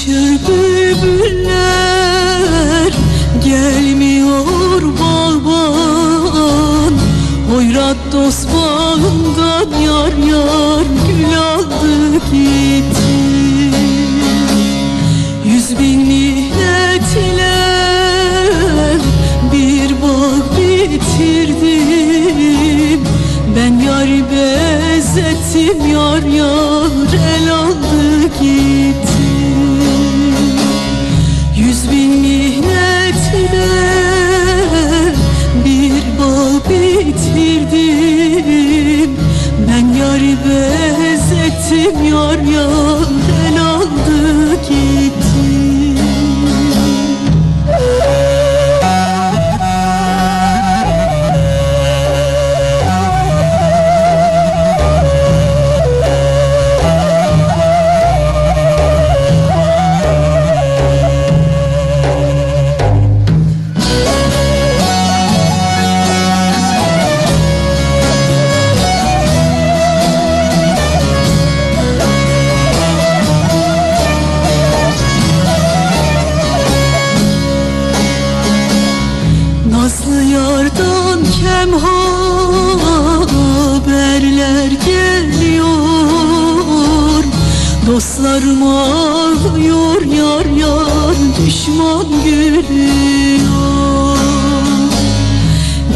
Dolaşır bülbüller Gelmiyor baban Hoyrat dost bağından Yar yar gül aldı gitti. Yüz bin mihnetle Bir bak bitirdim Ben yar bezettim Yar yar el aldı gitti. Benzettim yar yar kem haberler geliyor. Dostlarım ağlıyor yar yar düşman gülüyor.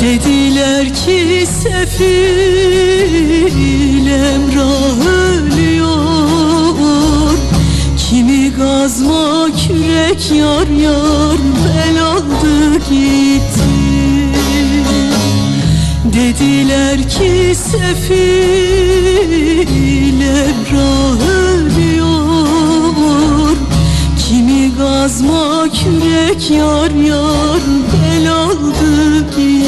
Dediler ki sefil Emrah ölüyor. Kimi gazma kürek yar yar bel aldı gitti Dediler ki sefil Emrah ölüyor Kimi gazma kürek yar yar bel aldı gitti